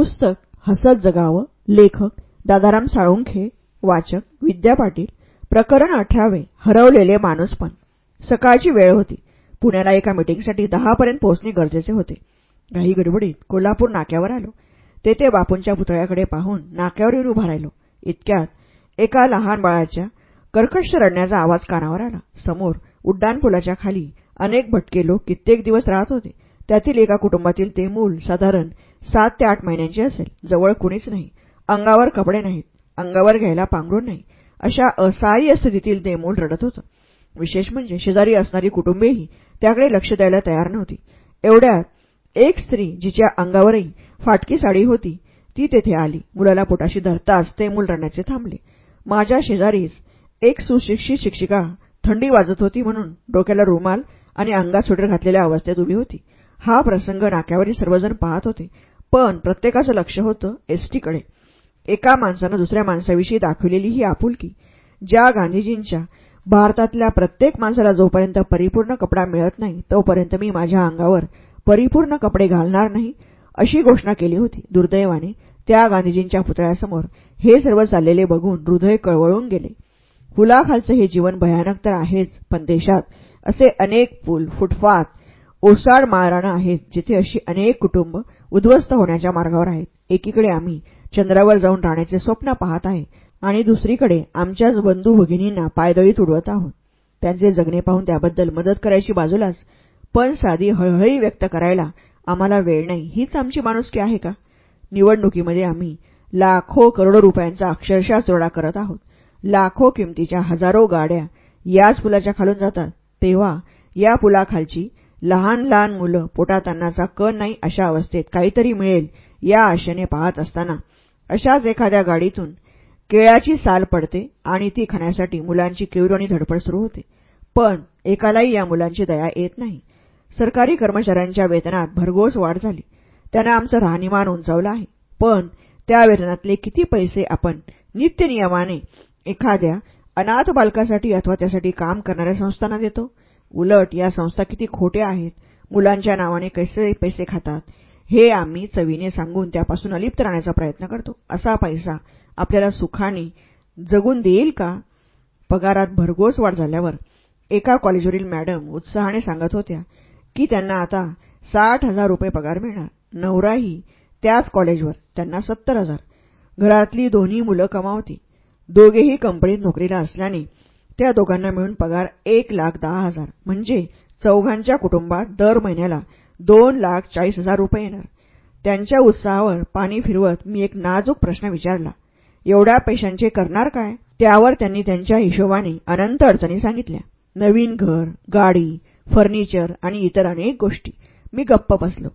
पुस्तक हसत जगावं लेखक दादाराम साळुंखे वाचक विद्या पाटील प्रकरण अठरावे हरवलेले माणूसपण सकाळची वेळ होती. पुण्याला एका मिटिंगसाठी दहापर्यंत पोहोचणे गरजेचे होते. काही गडबडीत कोल्हापूर नाक्यावर आलो. तेथे बापूंच्या पुतळ्याकडे पाहून नाक्यावर येऊन उभा राहिलो. इतक्यात एका लहान बाळाच्या कर्कश रडण्याचा आवाज कानावर आला. समोर उड्डाणपुलाच्या खाली अनेक भटके लोक कित्येक दिवस राहत होते. त्यातील एका कुटुंबातील ते मूल साधारण सात ते आठ महिन्यांची असेल. जवळ कुणीच नाही. अंगावर कपडे नाहीत. अंगावर घ्यायला पांघरून नाही. अशा असहाय्य स्थितीतील ते मूल रडत होतं. विशेष म्हणजे शेजारी असणारी कुटुंबेही त्याकडे लक्ष द्यायला तयार नव्हती. एवढ्यात एक स्त्री जिच्या अंगावरही फाटकी साडी होती ती तेथे आली. मुलाला पोटाशी धरताच ते मूल रडण्याचे थांबले. माझ्या शेजारीच एक सुशिक्षित शिक्षिका थंडी वाजत होती म्हणून डोक्याला रुमाल आणि अंगात स्वेटर घातलेल्या अवस्थेत उभी होती. हा प्रसंग नाक्यावरील सर्वजण पाहत होते. पण प्रत्येकाचं लक्ष होतं एसटीकडे. एका माणसानं दुसऱ्या माणसाविषयी दाखवलेली ही आपुलकी. ज्या गांधीजींच्या भारतातल्या प्रत्येक माणसाला जोपर्यंत परिपूर्ण कपडा मिळत नाही तोपर्यंत मी माझ्या अंगावर परिपूर्ण कपडे घालणार नाही अशी घोषणा केली होती. दुर्दैवाने त्या गांधीजींच्या पुतळ्यासमोर हे सर्व चाललेले बघून हृदय कळवळून गेले. पुलाखालचं हे जीवन भयानक तर आहेच पण देशात असे अनेक पूल फुटपाथ ओसाड माळरानं आहेत जिथे अशी अनेक कुटुंब उद्ध्वस्त होण्याच्या मार्गावर आहेत. एकीकडे आम्ही चंद्रावर जाऊन राहण्याचे स्वप्न पाहत आहे आणि दुसरीकडे आमच्याच बंधू भगिनींना पायदळीत उडवत आहोत. त्यांचे जगणे पाहून त्याबद्दल मदत करायची बाजूलाच पण साधी हळहळी व्यक्त करायला आम्हाला वेळ नाही. हीच आमची माणुसकी आहे का? निवडणुकीमध्ये आम्ही लाखो करोडो रुपयांचा अक्षरशः चोरडा करत आहोत. लाखो किमतीच्या हजारो गाड्या याच पुलाच्या खालून जातात. तेव्हा या पुलाखालची लहान लहान मुलं पोटात अन्नाचा कण नाही अशा अवस्थेत काहीतरी मिळेल या आशेने पाहत असताना अशाच एखाद्या गाडीतून केळ्याची साल पडते आणि ती खाण्यासाठी मुलांची केवड आणि धडपड सुरू होते. पण एकालाही या मुलांची दया येत नाही. सरकारी कर्मचाऱ्यांच्या वेतनात भरघोस वाढ झाली. त्यांना आमचं राहणीमान उंचावलं आहे. पण त्या वेतनातले किती पैसे आपण नित्यनियमाने एखाद्या अनाथ बालकासाठी अथवा त्यासाठी काम करणाऱ्या संस्थांना देतो? उलट या संस्था किती खोट्या आहेत. मुलांच्या नावाने कसे पैसे खातात. हे आम्ही चवीने सांगून त्यापासून अलिप्त राहण्याचा प्रयत्न करतो. असा पैसा आपल्याला सुखाने जगून देईल का? पगारात भरघोस वाढ झाल्यावर एका कॉलेजवरील मॅडम उत्साहाने सांगत होत्या की त्यांना आता साठ हजार रुपये पगार मिळणार. नवराही त्याच कॉलेजवर त्यांना सत्तर हजार. घरातली दोन्ही मुलं कमावती. दोघेही कंपनीत नोकरीला असल्याने त्या दोघांना मिळून पगार एक लाख दहा हजार. म्हणजे चौघांच्या कुटुंबात दर महिन्याला दोन लाख चाळीस हजार रुपये येणार. त्यांच्या उत्साहावर पाणी फिरवत मी एक नाजूक प्रश्न विचारला एवढ्या पैशांचे करणार काय? त्यावर त्यांनी त्यांच्या हिशोबाने अनंत अडचणी सांगितल्या. नवीन घर गाडी फर्निचर आणि इतर अनेक गोष्टी. मी गप्प बसलो.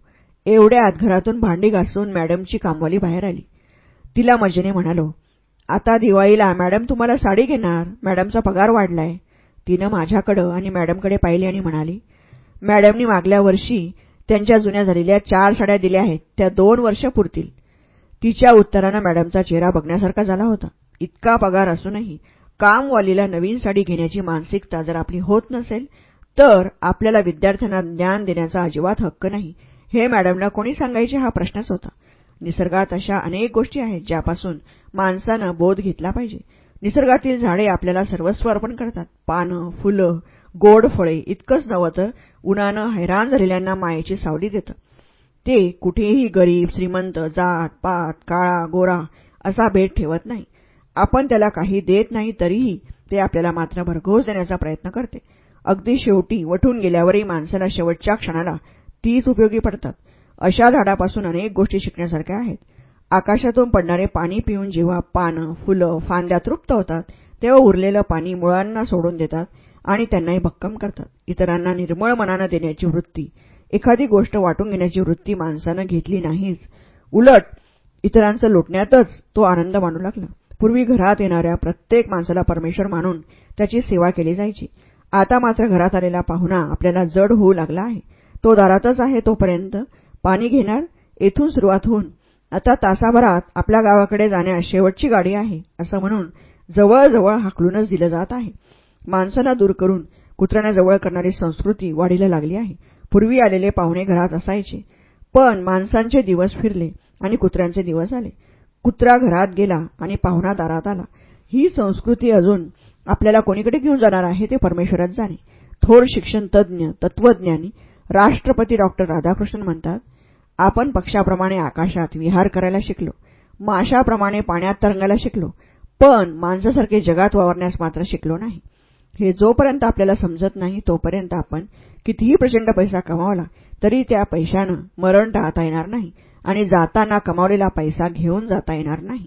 एवढ्या आत घरातून भांडी घासून मॅडमची कामवाली बाहेर आली. तिला मजेने म्हणालो आता दिवाळीला मॅडम तुम्हाला साडी घेणार. मॅडमचा पगार वाढलाय. तिनं माझ्याकडं आणि मॅडमकडे पाहिले आणि म्हणाली मॅडमनी मागल्या वर्षी त्यांच्या जुन्या झालेल्या चार साड्या दिल्या आहेत. त्या दोन वर्ष पुरतील. तिच्या उत्तरानं मॅडमचा चेहरा बघण्यासारखा झाला होता. इतका पगार असूनही कामवालीला नवीन साडी घेण्याची मानसिकता जर आपली होत नसेल तर आपल्याला विद्यार्थ्यांना ज्ञान देण्याचा अजिबात हक्क नाही. हे मॅडमला कोणी सांगायचे? हा प्रश्नच होता. निसर्गात अशा अनेक गोष्टी आहेत ज्यापासून माणसानं बोध घेतला पाहिजे. निसर्गातील झाडे आपल्याला सर्वस्व अर्पण करतात. पानं फुलं गोड फळे इतकंच नव्हतं तर उन्हानं हैराण झालेल्यांना मायेची सावली देतं. ते कुठेही गरीब श्रीमंत जात पात काळा गोरा असा भेद ठेवत नाही. आपण त्याला काही देत नाही तरीही ते आपल्याला मात्र भरघोस देण्याचा प्रयत्न करते. अगदी शेवटी वठून गेल्यावरही माणसाला शेवटच्या क्षणाला तीच उपयोगी पडतात. अशा झाडापासून अनेक गोष्टी शिकण्यासारख्या आहेत. आकाशातून पडणारे पाणी पिऊन जेव्हा पानं फुलं फांद्या तृप्त होतात तेव्हा उरलेलं पाणी मुळांना सोडून देतात आणि त्यांनाही भक्कम करतात. इतरांना निर्मळ मनानं देण्याची वृत्ती एखादी गोष्ट वाटून घेण्याची वृत्ती माणसानं घेतली नाहीच. उलट इतरांचं लुटण्यातच तो आनंद मानू लागला. पूर्वी घरात येणाऱ्या प्रत्येक माणसाला परमेश्वर मानून त्याची सेवा केली जायची. आता मात्र घरात आलेला पाहुणा आपल्याला जड होऊ लागला आहे. तो दारातच आहे तोपर्यंत पाणी घेणार येथून सुरुवात होऊन आता तासाभरात आपल्या गावाकडे जाण्यास शेवटची गाडी आहे असं म्हणून जवळजवळ हाकलूनच दिलं जात आहे. माणसांना दूर करून कुत्र्यांना जवळ करणारी संस्कृती वाढीला लागली आहे. पूर्वी आलेले पाहुणे घरात असायचे पण माणसांचे दिवस फिरले आणि कुत्र्यांचे दिवस आले. कुत्रा घरात गेला आणि पाहुणा दारात आला. ही संस्कृती अजून आपल्याला कोणीकडे घेऊन जाणार आहे ते परमेश्वरच जाणे. थोर शिक्षण तज्ज्ञ तत्वज्ञानी राष्ट्रपती डॉक्टर राधाकृष्णन म्हणतात आपण पक्षाप्रमाणे आकाशात विहार करायला शिकलो. माशाप्रमाणे पाण्यात तरंगायला शिकलो. पण माणसासारखे जगात वावरण्यास मात्र शिकलो नाही. हे जोपर्यंत आपल्याला समजत नाही तोपर्यंत आपण कितीही प्रचंड पैसा कमावला तरी त्या पैशानं मरण टाळता येणार नाही आणि जाताना कमावलेला पैसा घेऊन जाता येणार नाही.